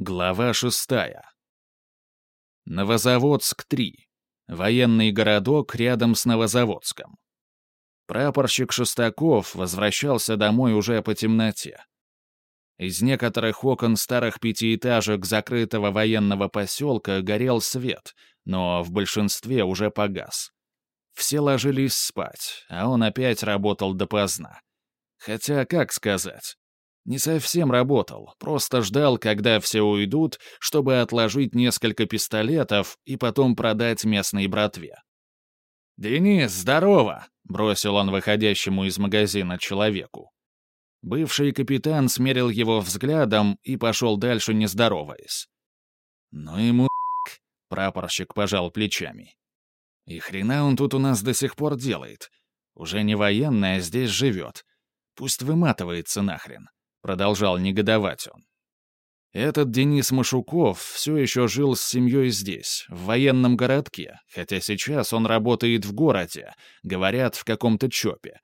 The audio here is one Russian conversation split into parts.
Глава шестая. Новозаводск-3. Военный городок рядом с Новозаводском. Прапорщик Шестаков возвращался домой уже по темноте. Из некоторых окон старых пятиэтажек закрытого военного поселка горел свет, но в большинстве уже погас. Все ложились спать, а он опять работал допоздна. Хотя, как сказать, не совсем работал, просто ждал, когда все уйдут, чтобы отложить несколько пистолетов и потом продать местной братве. «Денис, здорово!» — бросил он выходящему из магазина человеку. Бывший капитан смерил его взглядом и пошел дальше, не здороваясь. «Ну ему прапорщик пожал плечами. «И хрена он тут у нас до сих пор делает? Уже не военный, а здесь живет. Пусть выматывается нахрен. Продолжал негодовать он. Этот Денис Машуков все еще жил с семьей здесь, в военном городке, хотя сейчас он работает в городе, говорят, в каком-то ЧОПе.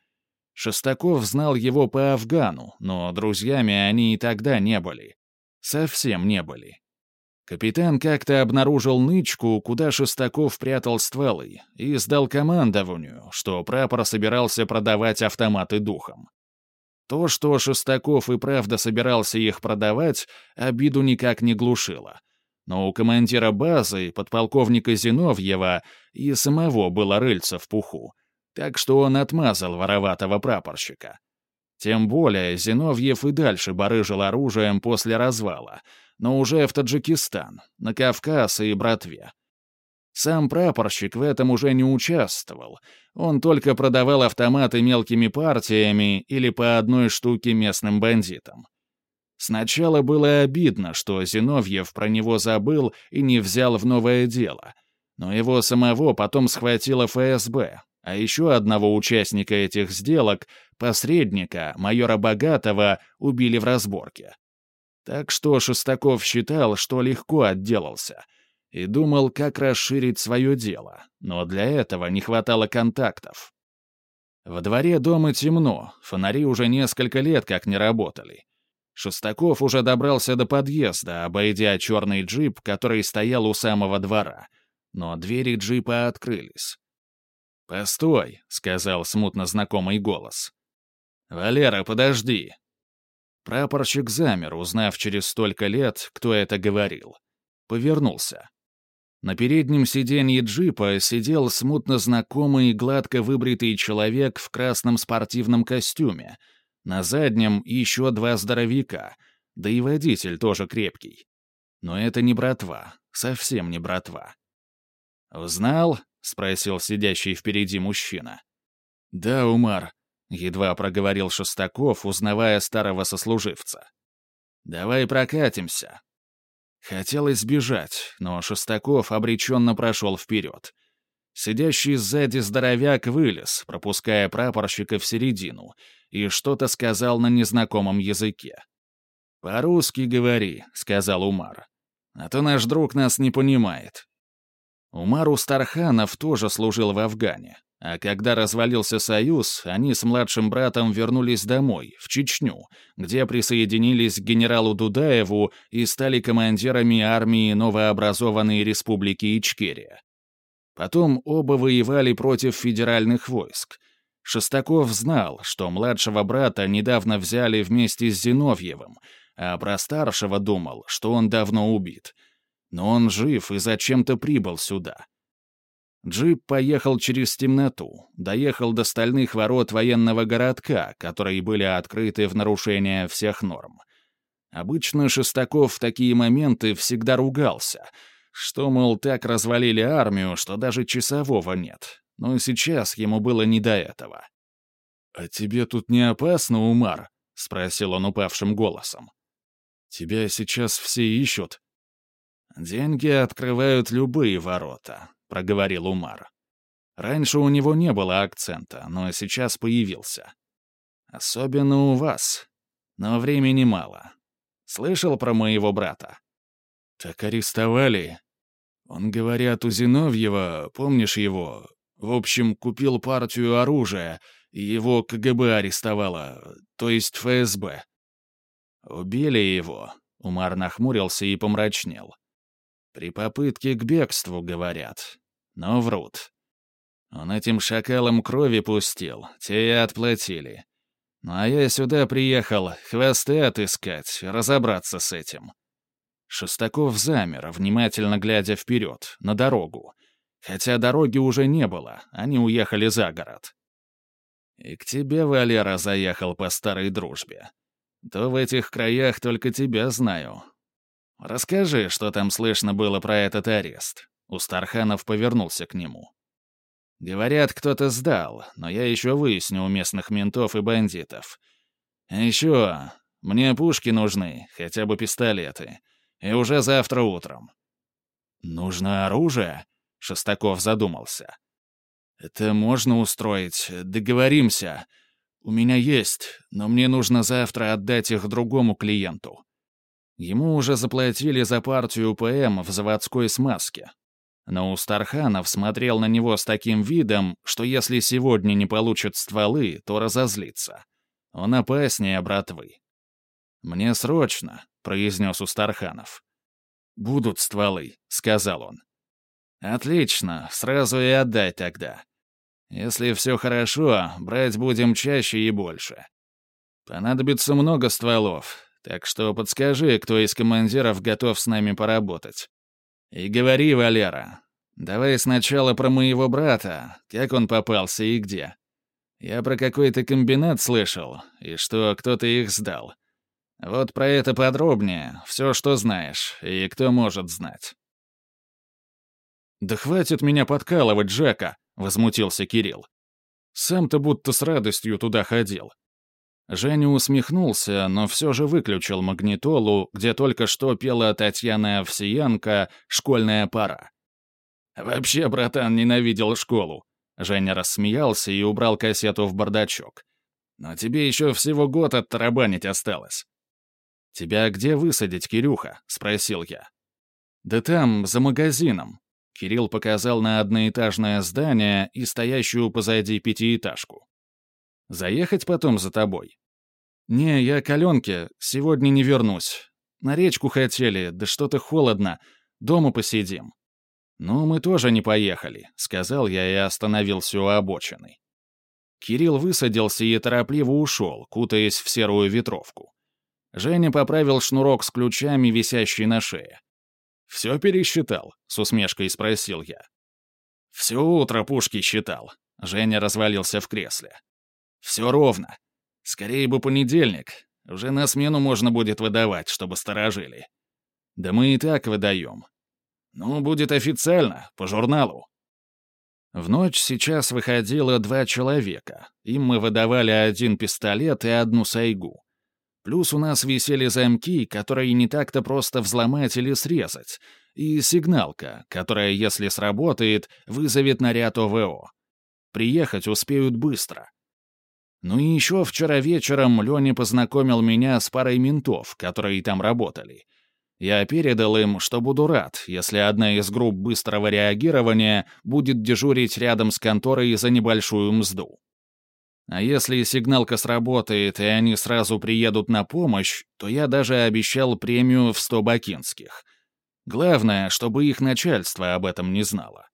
Шестаков знал его по Афгану, но друзьями они и тогда не были. Совсем не были. Капитан как-то обнаружил нычку, куда Шестаков прятал стволы, и сдал командованию, что прапор собирался продавать автоматы духом. То, что Шестаков и правда собирался их продавать, обиду никак не глушило. Но у командира базы, подполковника Зиновьева, и самого было рыльца в пуху. Так что он отмазал вороватого прапорщика. Тем более Зиновьев и дальше барыжил оружием после развала, но уже в Таджикистан, на Кавказ и Братве. Сам прапорщик в этом уже не участвовал. Он только продавал автоматы мелкими партиями или по одной штуке местным бандитам. Сначала было обидно, что Зиновьев про него забыл и не взял в новое дело. Но его самого потом схватило ФСБ, а еще одного участника этих сделок, посредника, майора Богатого, убили в разборке. Так что Шестаков считал, что легко отделался — и думал, как расширить свое дело, но для этого не хватало контактов. Во дворе дома темно, фонари уже несколько лет как не работали. Шестаков уже добрался до подъезда, обойдя черный джип, который стоял у самого двора. Но двери джипа открылись. «Постой», — сказал смутно знакомый голос. «Валера, подожди». Прапорщик замер, узнав через столько лет, кто это говорил. Повернулся. На переднем сиденье джипа сидел смутно знакомый гладко выбритый человек в красном спортивном костюме. На заднем еще два здоровяка, да и водитель тоже крепкий. Но это не братва, совсем не братва. «Узнал?» — спросил сидящий впереди мужчина. «Да, Умар», — едва проговорил Шестаков, узнавая старого сослуживца. «Давай прокатимся, Хотелось сбежать, но Шестаков обреченно прошел вперед. Сидящий сзади здоровяк вылез, пропуская прапорщика в середину, и что-то сказал на незнакомом языке. «По-русски говори», — сказал Умар. «А то наш друг нас не понимает». Умар Устарханов тоже служил в Афгане. А когда развалился Союз, они с младшим братом вернулись домой, в Чечню, где присоединились к генералу Дудаеву и стали командирами армии новообразованной республики Ичкерия. Потом оба воевали против федеральных войск. Шестаков знал, что младшего брата недавно взяли вместе с Зиновьевым, а про старшего думал, что он давно убит. Но он жив и зачем-то прибыл сюда. Джип поехал через темноту, доехал до стальных ворот военного городка, которые были открыты в нарушение всех норм. Обычно Шестаков в такие моменты всегда ругался, что, мол, так развалили армию, что даже часового нет. Но сейчас ему было не до этого. «А тебе тут не опасно, Умар?» — спросил он упавшим голосом. «Тебя сейчас все ищут». «Деньги открывают любые ворота», — проговорил Умар. Раньше у него не было акцента, но сейчас появился. Особенно у вас. Но времени мало. Слышал про моего брата? Так арестовали. Он, говорят, у Зиновьева, помнишь его? В общем, купил партию оружия, и его КГБ арестовало, то есть ФСБ. Убили его. Умар нахмурился и помрачнел. При попытке к бегству, говорят. Но врут. Он этим шакалам крови пустил, те и отплатили. Ну а я сюда приехал хвосты отыскать, разобраться с этим. Шестаков замер, внимательно глядя вперед, на дорогу. Хотя дороги уже не было, они уехали за город. И к тебе, Валера, заехал по старой дружбе. То в этих краях только тебя знаю. Расскажи, что там слышно было про этот арест. Устарханов повернулся к нему. Говорят, кто-то сдал, но я еще выясню у местных ментов и бандитов. А еще, мне пушки нужны, хотя бы пистолеты. И уже завтра утром. Нужно оружие? Шестаков задумался. Это можно устроить, договоримся. У меня есть, но мне нужно завтра отдать их другому клиенту. Ему уже заплатили за партию ПМ в заводской смазке. Но Устарханов смотрел на него с таким видом, что если сегодня не получит стволы, то разозлится. Он опаснее братвы. «Мне срочно», — произнес Устарханов. «Будут стволы», — сказал он. «Отлично, сразу и отдай тогда. Если все хорошо, брать будем чаще и больше. Понадобится много стволов, так что подскажи, кто из командиров готов с нами поработать. И говори, Валера, давай сначала про моего брата, как он попался и где. Я про какой-то комбинат слышал, и что кто-то их сдал. Вот про это подробнее, все, что знаешь, и кто может знать. «Да хватит меня подкалывать, Джека!» — возмутился Кирилл. «Сам-то будто с радостью туда ходил. Женя усмехнулся, но все же выключил магнитолу, где только что пела Татьяна Овсиенко «Школьная пора». «Вообще, братан, ненавидел школу». Женя рассмеялся и убрал кассету в бардачок. «Но тебе еще всего год оттарабанить осталось». «Тебя где высадить, Кирюха?» — спросил я. «Да там, за магазином». Кирилл показал на одноэтажное здание и стоящую позади пятиэтажку. Заехать потом за тобой?» «Не, я к. Сегодня не вернусь. На речку хотели, да что-то холодно. Дома посидим». «Ну, мы тоже не поехали», — сказал я и остановился у обочины. Кирилл высадился и торопливо ушел, кутаясь в серую ветровку. Женя поправил шнурок с ключами, висящий на шее. «Все пересчитал?» — с усмешкой спросил я. «Все утро пушки считал». Женя развалился в кресле. Все ровно. Скорее бы понедельник. Уже на смену можно будет выдавать, чтобы сторожили. Да мы и так выдаем. Ну, будет официально, по журналу. В ночь сейчас выходило два человека. Им мы выдавали один пистолет и одну сайгу. Плюс у нас висели замки, которые не так-то просто взломать или срезать, и сигналка, которая, если сработает, вызовет наряд ОВО. Приехать успеют быстро. Ну и еще вчера вечером Леня познакомил меня с парой ментов, которые там работали. Я передал им, что буду рад, если одна из групп быстрого реагирования будет дежурить рядом с конторой за небольшую мзду. А если сигналка сработает, и они сразу приедут на помощь, то я даже обещал премию в 100 бакинских. Главное, чтобы их начальство об этом не знало.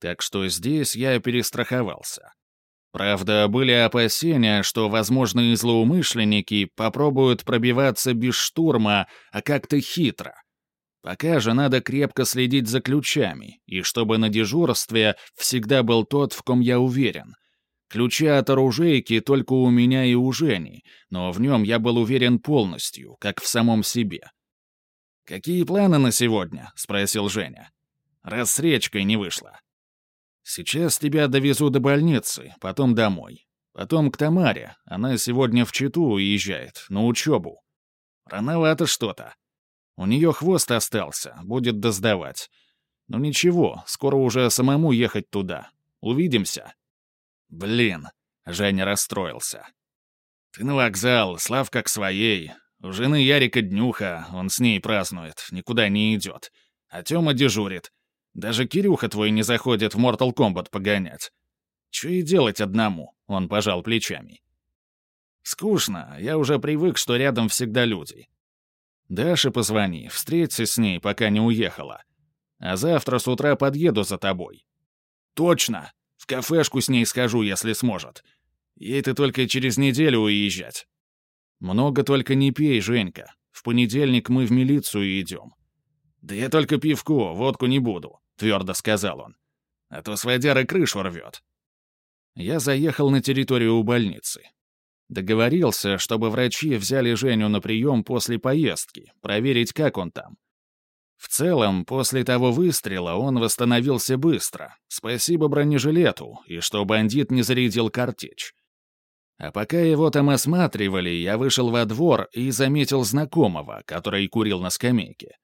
Так что здесь я перестраховался. Правда, были опасения, что возможные злоумышленники попробуют пробиваться без штурма, а как-то хитро. Пока же надо крепко следить за ключами, и чтобы на дежурстве всегда был тот, в ком я уверен. Ключи от оружейки только у меня и у Жени, но в нем я был уверен полностью, как в самом себе. «Какие планы на сегодня?» — спросил Женя. «Раз с речкой не вышло». Сейчас тебя довезу до больницы, потом домой. Потом к Тамаре. Она сегодня в Читу уезжает, на учебу. Рановато что-то. У нее хвост остался, будет доздавать. Ну ничего, скоро уже самому ехать туда. Увидимся. Блин, Женя расстроился. Ты на вокзал, Славка к своей. У жены Ярика днюха, он с ней празднует, никуда не идет. А Тёма дежурит. Даже Кирюха твой не заходит в Mortal Kombat погонять. Че и делать одному?» — он пожал плечами. «Скучно, я уже привык, что рядом всегда люди. Даше позвони, встреться с ней, пока не уехала. А завтра с утра подъеду за тобой». «Точно! В кафешку с ней схожу, если сможет. Ей-то только через неделю уезжать». «Много только не пей, Женька. В понедельник мы в милицию идем». «Да я только пивко, водку не буду», — твердо сказал он. «А то с водяры крышу рвет». Я заехал на территорию больницы. Договорился, чтобы врачи взяли Женю на прием после поездки, проверить, как он там. В целом, после того выстрела он восстановился быстро, спасибо бронежилету, и что бандит не зарядил картечь. А пока его там осматривали, я вышел во двор и заметил знакомого, который курил на скамейке.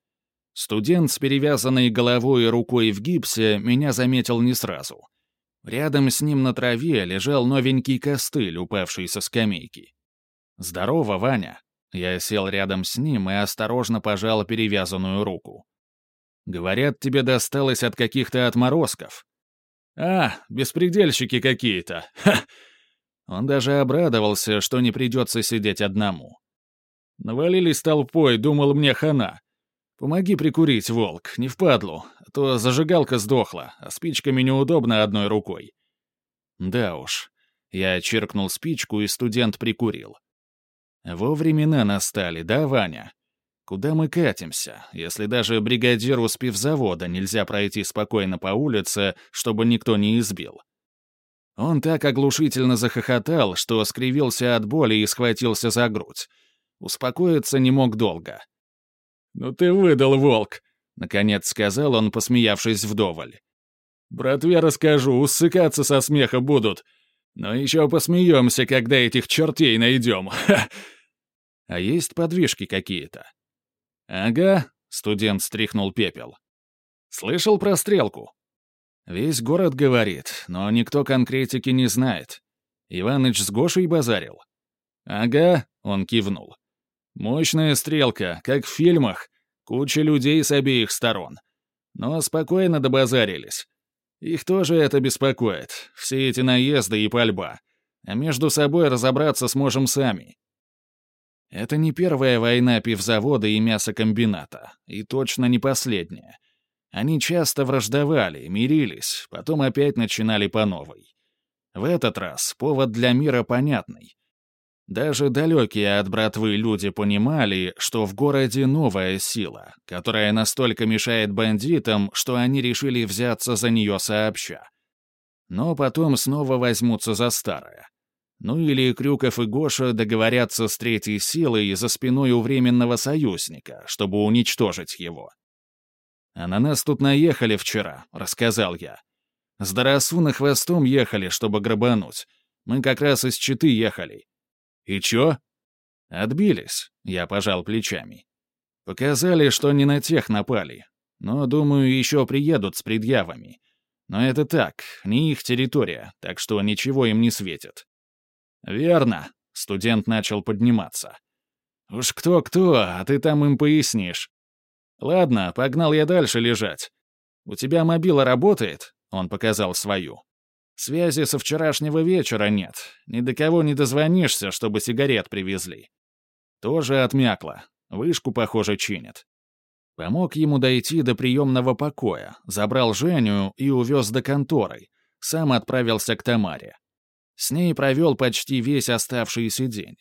Студент с перевязанной головой и рукой в гипсе меня заметил не сразу. Рядом с ним на траве лежал новенький костыль, упавший со скамейки. «Здорово, Ваня!» Я сел рядом с ним и осторожно пожал перевязанную руку. «Говорят, тебе досталось от каких-то отморозков». «А, беспредельщики какие-то! Ха!» Он даже обрадовался, что не придется сидеть одному. Навалились толпой, думал мне хана. Помоги прикурить, волк, не впадлу, а то зажигалка сдохла, а спичками неудобно одной рукой. Да уж. Я чиркнул спичку, и студент прикурил. Во времена настали, да, Ваня? Куда мы катимся, если даже бригадиру спивзавода нельзя пройти спокойно по улице, чтобы никто не избил? Он так оглушительно захохотал, что скривился от боли и схватился за грудь. Успокоиться не мог долго. «Ну ты выдал, волк!» — наконец сказал он, посмеявшись вдоволь. «Братве расскажу, усыкаться со смеха будут. Но еще посмеемся, когда этих чертей найдем. А есть подвижки какие-то?» «Ага», — студент стряхнул пепел. «Слышал про стрелку?» Весь город говорит, но никто конкретики не знает. Иваныч с Гошей базарил. «Ага», — он кивнул. «Мощная стрелка, как в фильмах. Куча людей с обеих сторон. Но спокойно добазарились. Их тоже это беспокоит, все эти наезды и пальба. А между собой разобраться сможем сами. Это не первая война пивзавода и мясокомбината, и точно не последняя. Они часто враждовали, мирились, потом опять начинали по новой. В этот раз повод для мира понятный. Даже далекие от братвы люди понимали, что в городе новая сила, которая настолько мешает бандитам, что они решили взяться за нее сообща. Но потом снова возьмутся за старое. Ну или Крюков и Гоша договорятся с третьей силой за спиной у временного союзника, чтобы уничтожить его. «А на нас тут наехали вчера», — рассказал я. «С Дарасуна хвостом ехали, чтобы грабануть. Мы как раз из Читы ехали». «И чё?» «Отбились», — я пожал плечами. «Показали, что не на тех напали. Но, думаю, еще приедут с предъявами. Но это так, не их территория, так что ничего им не светит». «Верно», — студент начал подниматься. «Уж кто-кто, а ты там им пояснишь. «Ладно, погнал я дальше лежать. У тебя мобила работает?» — он показал свою. «Связи со вчерашнего вечера нет. Ни до кого не дозвонишься, чтобы сигарет привезли». Тоже отмякло. Вышку, похоже, чинят. Помог ему дойти до приемного покоя, забрал Женю и увез до конторы. Сам отправился к Тамаре. С ней провел почти весь оставшийся день.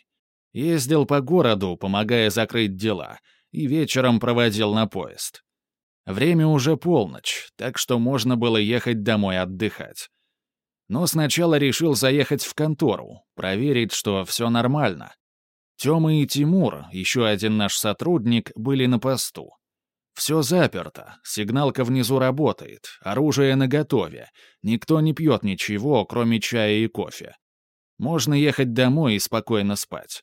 Ездил по городу, помогая закрыть дела — и вечером проводил на поезд. Время уже полночь, так что можно было ехать домой отдыхать. Но сначала решил заехать в контору, проверить, что все нормально. Тёма и Тимур, еще один наш сотрудник, были на посту. Все заперто, сигналка внизу работает, оружие наготове, никто не пьет ничего, кроме чая и кофе. Можно ехать домой и спокойно спать.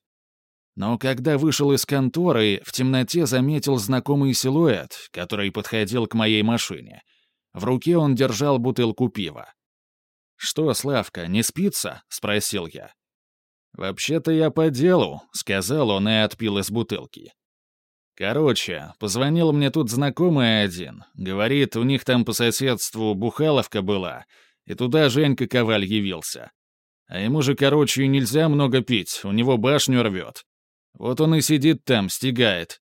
Но когда вышел из конторы, в темноте заметил знакомый силуэт, который подходил к моей машине. В руке он держал бутылку пива. «Что, Славка, не спится?» — спросил я. «Вообще-то я по делу», — сказал он и отпил из бутылки. Короче, позвонил мне тут знакомый один. Говорит, у них там по соседству бухаловка была, и туда Женька Коваль явился. А ему же, короче, нельзя много пить, у него башню рвет. Вот он и сидит там, стегает.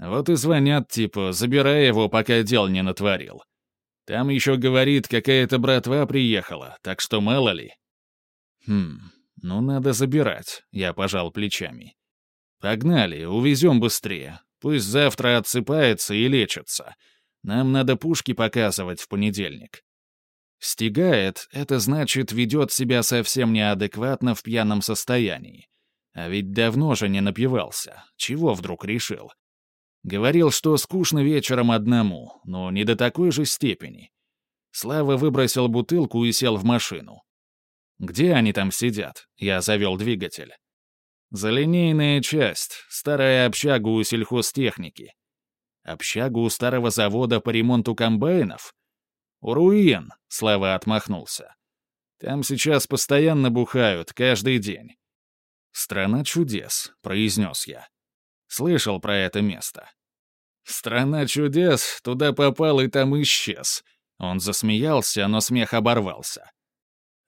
Вот и звонят, типа, забирай его, пока дел не натворил. Там еще, говорит, какая-то братва приехала, так что мало ли. Хм, ну надо забирать, я пожал плечами. Погнали, увезем быстрее. Пусть завтра отсыпается и лечится. Нам надо пушки показывать в понедельник. Стигает — это значит, ведет себя совсем неадекватно в пьяном состоянии. А ведь давно же не напивался. Чего вдруг решил? Говорил, что скучно вечером одному, но не до такой же степени. Слава выбросил бутылку и сел в машину. «Где они там сидят?» Я завел двигатель. «Залинейная часть, старая общага у сельхозтехники. Общага у старого завода по ремонту комбайнов? У руин», — Слава отмахнулся. «Там сейчас постоянно бухают, каждый день». «Страна чудес», — произнес я. Слышал про это место. «Страна чудес, туда попал и там исчез». Он засмеялся, но смех оборвался.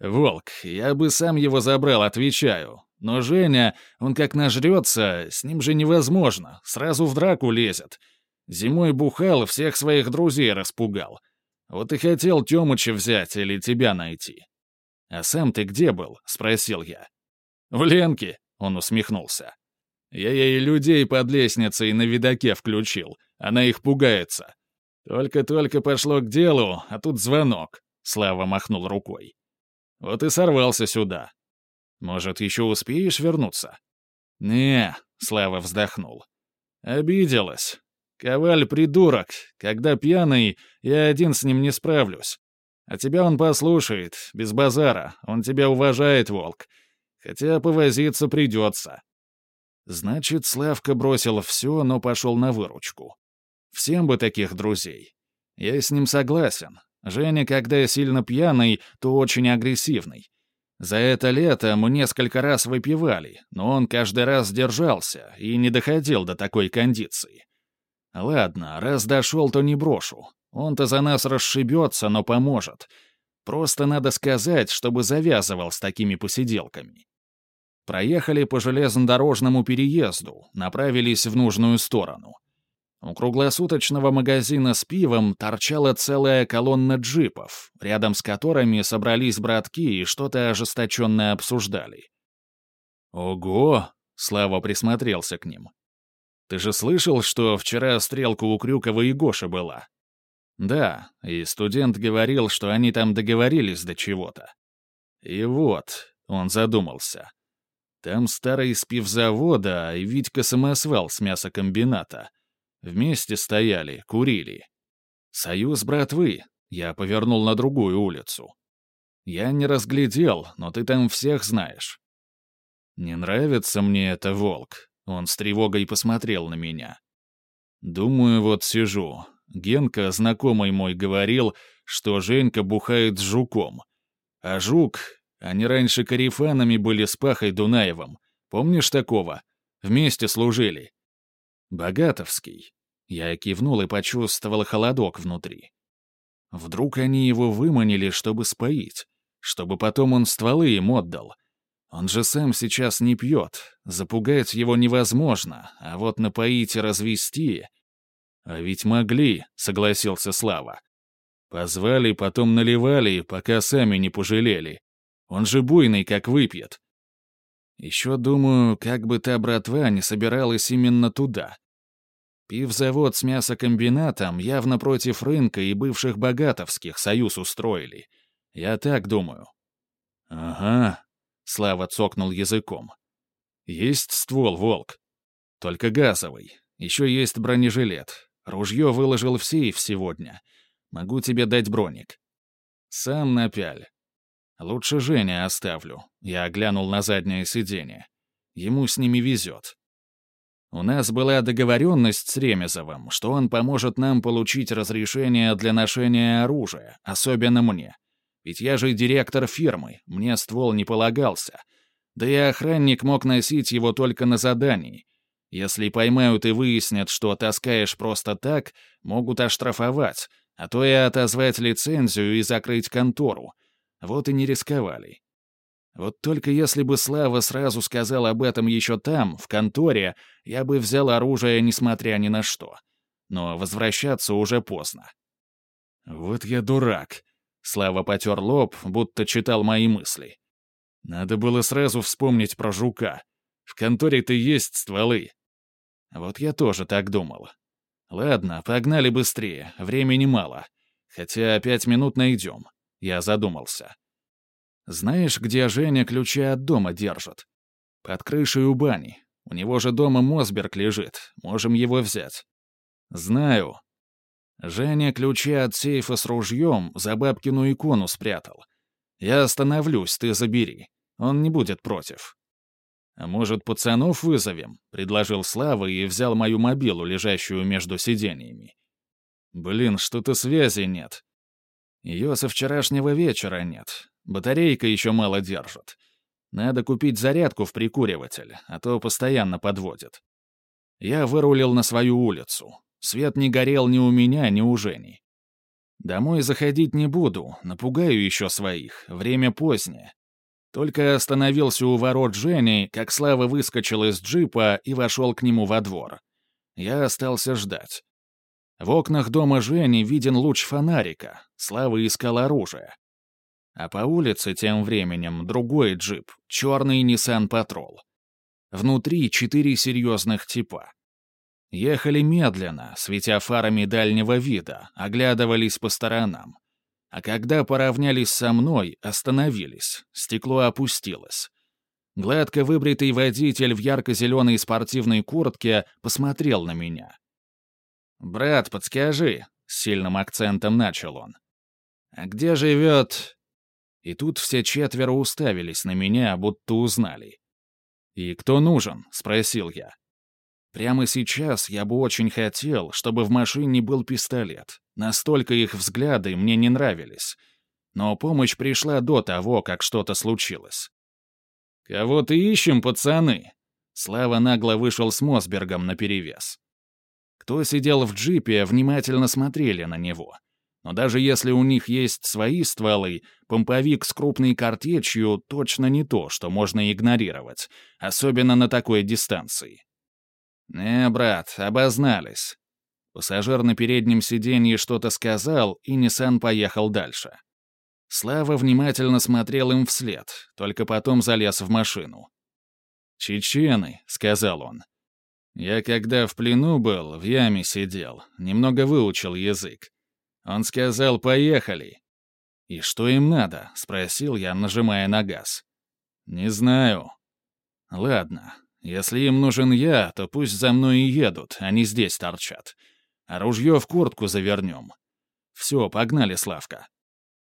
«Волк, я бы сам его забрал, отвечаю. Но Женя, он как нажрется, с ним же невозможно, сразу в драку лезет. Зимой бухал, всех своих друзей распугал. Вот и хотел Тёмыча взять или тебя найти». «А сам ты где был?» — спросил я. «В Ленке», — он усмехнулся. Я ей людей под лестницей на видаке включил. Она их пугается. Только-только пошло к делу, а тут звонок. Слава махнул рукой. Вот и сорвался сюда. Может, еще успеешь вернуться? Не, Слава вздохнул. Обиделась. Коваль придурок. Когда пьяный, я один с ним не справлюсь. А тебя он послушает, без базара. Он тебя уважает, волк. Хотя повозиться придется. Значит, Славка бросил все, но пошел на выручку. Всем бы таких друзей. Я с ним согласен. Женя, когда сильно пьяный, то очень агрессивный. За это лето мы несколько раз выпивали, но он каждый раз держался и не доходил до такой кондиции. Ладно, раз дошел, то не брошу. Он-то за нас расшибется, но поможет. Просто надо сказать, чтобы завязывал с такими посиделками. Проехали по железнодорожному переезду, направились в нужную сторону. У круглосуточного магазина с пивом торчала целая колонна джипов, рядом с которыми собрались братки и что-то ожесточенно обсуждали. «Ого!» — Слава присмотрелся к ним. «Ты же слышал, что вчера стрелка у Крюкова и Гоши была?» «Да, и студент говорил, что они там договорились до чего-то». «И вот», — он задумался, там старый из пивзавода и Витька самосвал с мясокомбината. Вместе стояли, курили. «Союз братвы», — я повернул на другую улицу. «Я не разглядел, но ты там всех знаешь». «Не нравится мне это, волк», — он с тревогой посмотрел на меня. «Думаю, вот сижу. Генка, знакомый мой, говорил, что Женька бухает с жуком. А жук они раньше карифанами были с Пахой Дунаевым. Помнишь такого? Вместе служили. Богатовский. Я кивнул и почувствовал холодок внутри. Вдруг они его выманили, чтобы споить, чтобы потом он стволы им отдал. Он же сам сейчас не пьет, запугать его невозможно, а вот напоить и развести... «А ведь могли», — согласился Слава. Позвали, потом наливали, пока сами не пожалели. Он же буйный, как выпьет. Еще думаю, как бы та братва не собиралась именно туда. Пивзавод с мясокомбинатом явно против рынка и бывших богатовских союз устроили. Я так думаю. Ага, Слава цокнул языком. Есть ствол, волк. Только газовый. Еще есть бронежилет. Ружье выложил в сейф сегодня. Могу тебе дать броник. Сам напяль. Лучше Женя оставлю. Я глянул на заднее сиденье. Ему с ними везет. У нас была договоренность с Ремезовым, что он поможет нам получить разрешение для ношения оружия, особенно мне. Ведь я же директор фирмы, мне ствол не полагался. Да и охранник мог носить его только на задании. Если поймают и выяснят, что таскаешь просто так, могут оштрафовать, а то и отозвать лицензию и закрыть контору, вот и не рисковали. Вот только если бы Слава сразу сказал об этом еще там, в конторе, я бы взял оружие, несмотря ни на что. Но возвращаться уже поздно. Вот я дурак. Слава потер лоб, будто читал мои мысли. Надо было сразу вспомнить про жука. В конторе-то есть стволы. Вот я тоже так думал. Ладно, погнали быстрее, времени мало. Хотя пять минут найдем. Я задумался. Знаешь, где Женя ключи от дома держит? Под крышей у бани. У него же дома Мосберг лежит. Можем его взять. Знаю. Женя ключи от сейфа с ружьем за бабкину икону спрятал. Я остановлюсь, ты забери. Он не будет против. «А может, пацанов вызовем?» — предложил Слава и взял мою мобилу, лежащую между сиденьями. «Блин, что-то связи нет. Ее со вчерашнего вечера нет. Батарейка еще мало держит. Надо купить зарядку в прикуриватель, а то постоянно подводит. Я вырулил на свою улицу. Свет не горел ни у меня, ни у Жени. Домой заходить не буду, напугаю еще своих, время позднее. Только остановился у ворот Жени, как Слава выскочил из джипа и вошел к нему во двор. Я остался ждать. В окнах дома Жени виден луч фонарика. Слава искал оружие. А по улице тем временем другой джип, черный Nissan Patrol. Внутри четыре серьезных типа. Ехали медленно, светя фарами дальнего вида, оглядывались по сторонам. А когда поравнялись со мной, остановились, стекло опустилось. Гладко выбритый водитель в ярко-зеленой спортивной куртке посмотрел на меня. «Брат, подскажи», — с сильным акцентом начал он. «А где живет...» И тут все четверо уставились на меня, будто узнали. «И кто нужен?» — спросил я. Прямо сейчас я бы очень хотел, чтобы в машине был пистолет. Настолько их взгляды мне не нравились. Но помощь пришла до того, как что-то случилось. «Кого-то ищем, пацаны?» Слава нагло вышел с Мосбергом наперевес. Кто сидел в джипе, внимательно смотрели на него. Но даже если у них есть свои стволы, помповик с крупной картечью точно не то, что можно игнорировать, особенно на такой дистанции. «Не, брат, обознались». Пассажир на переднем сиденье что-то сказал, и Ниссан поехал дальше. Слава внимательно смотрел им вслед, только потом залез в машину. «Чечены», — сказал он. «Я когда в плену был, в яме сидел, немного выучил язык. Он сказал «поехали». «И что им надо?» — спросил я, нажимая на газ. «Не знаю». «Ладно, если им нужен я, то пусть за мной и едут, не здесь торчат. А ружье в куртку завернем. Все, погнали, Славка.